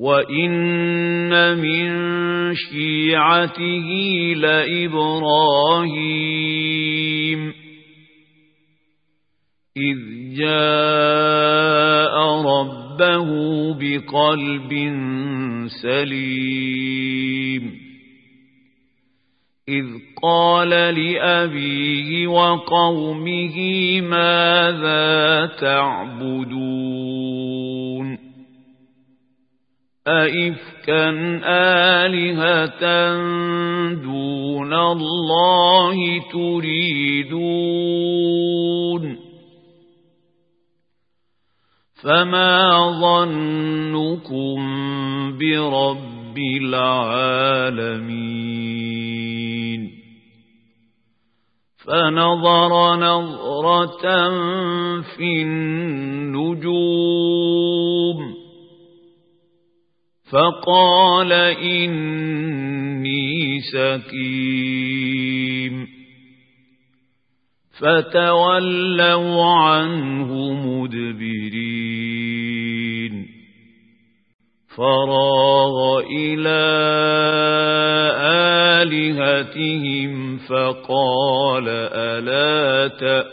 وإن من شيعته لإبراهيم إذ جاء ربه بقلب سليم إذ قال لأبيه وقومه ماذا تعبدون أئفكا آلهة دون الله تريدون. فما ظنكم برب العالمين. فنظر نظرة في النجوم. فقال إني سكيم فتولوا عنه مدبرين. فراغ إلى آلهتهم فقال ألا تأكلون.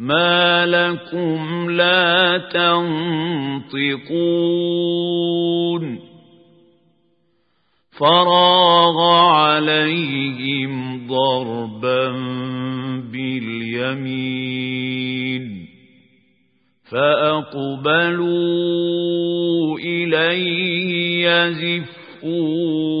ما لكم لا تنطقون فراغ عليهم ضربا باليمين فأقبلوا إليه يزفون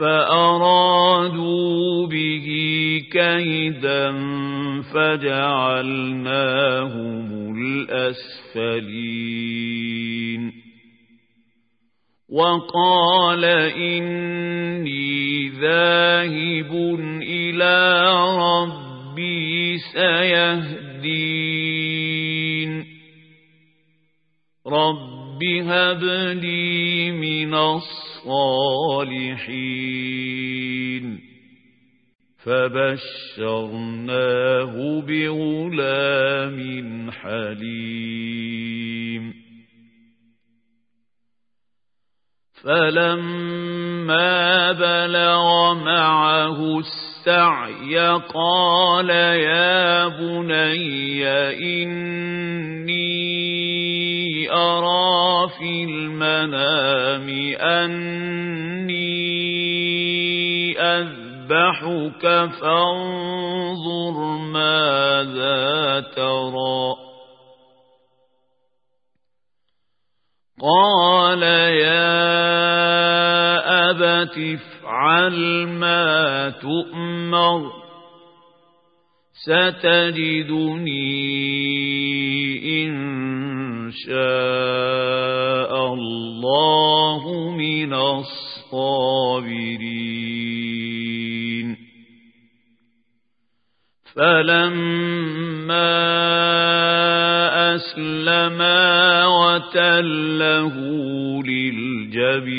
فأرادوا به كيدا فجعلناهم الأسفلين. وقال إني ذاهب إلى ربي سيهدين. رب هب لي من الصالحين فبشرناه بغلام حليم فلما بلغ معه السعي قال يا بني إني المنام أني أذ يذبحك فانظر ماذا ترى. قال يا أبت افعل ما تؤمر ستجدني إن شاء. الله من الصابرين. فلما أسلما وتله للجبين.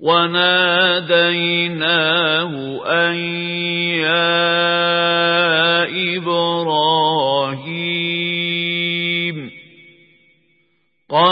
وناديناه أن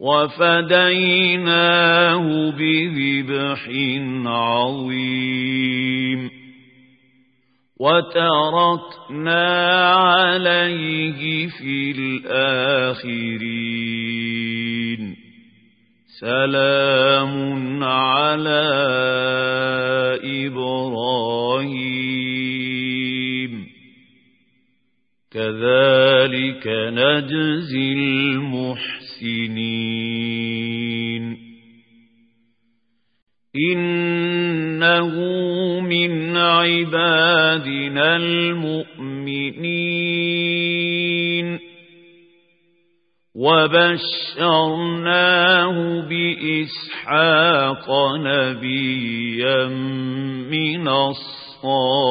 وفديناه بذبح عظيم. وتركنا عليه في الآخرين. سلام على إبراهيم. كذلك نجزي المحسنين. إنه من عبادنا المؤمنين. وبشرناه بإسحاق نبيا من الصالحين.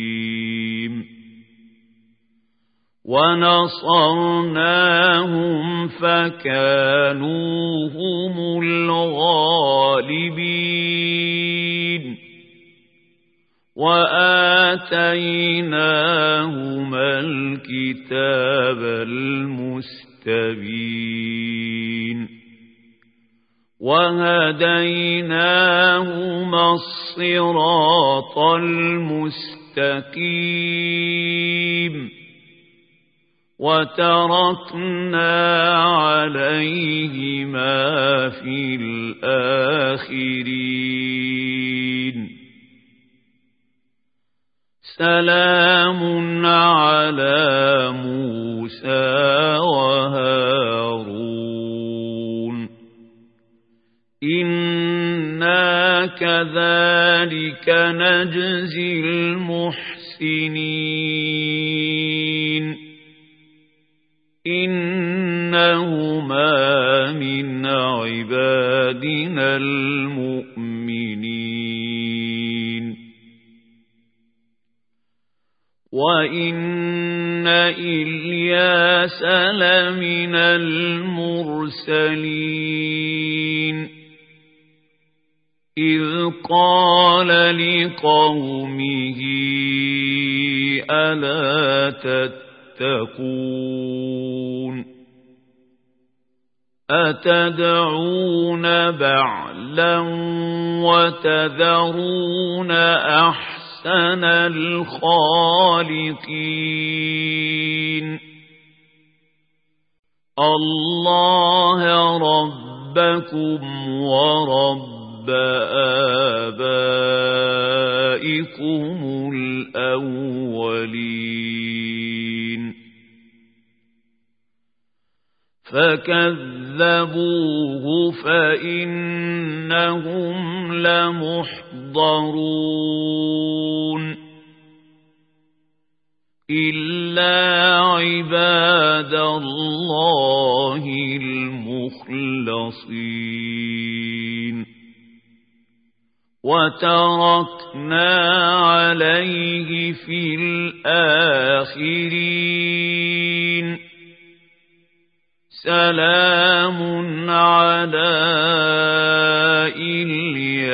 ونصرناهم فكانوا هم الغالبين وآتيناهما الكتاب المستبين وهديناهما الصراط المستقيم وتركنا عليهما في الآخرين. سلام على موسى وهارون. إنا كذلك نجزي المحسنين. عبادنا المؤمنين. وإن إلياس لمن المرسلين. إذ قال لقومه ألا تتقون؟ أتدعون بعلا وتذرون أحسن الخالقين؟ الله ربكم ورب آبائكم الأولين. فكذبوه فإنهم لمحضرون. إلا عباد الله المخلصين. وتركنا عليه في الآخرين. سلام على إلياسين.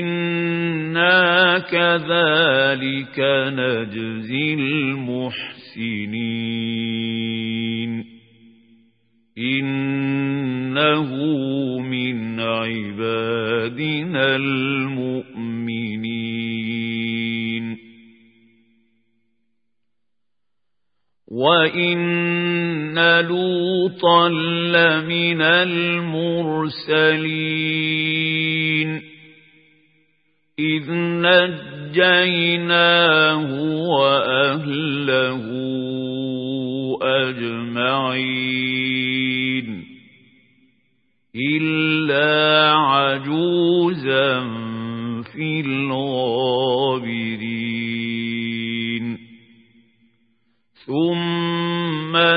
إنا كذلك نجزي المحسنين. إنه من عبادنا المؤمنين. وإن لوطا لمن المرسلين إذ نجيناه وأهله أجمعين إلا عجوزا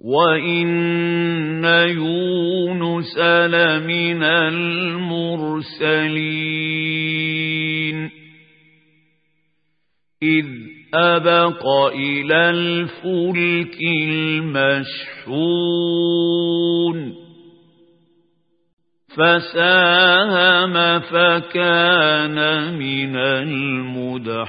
وإن يونس لمن المرسلين إذ أبق إلى الفلك المشحون فساهم فكان من المدحضين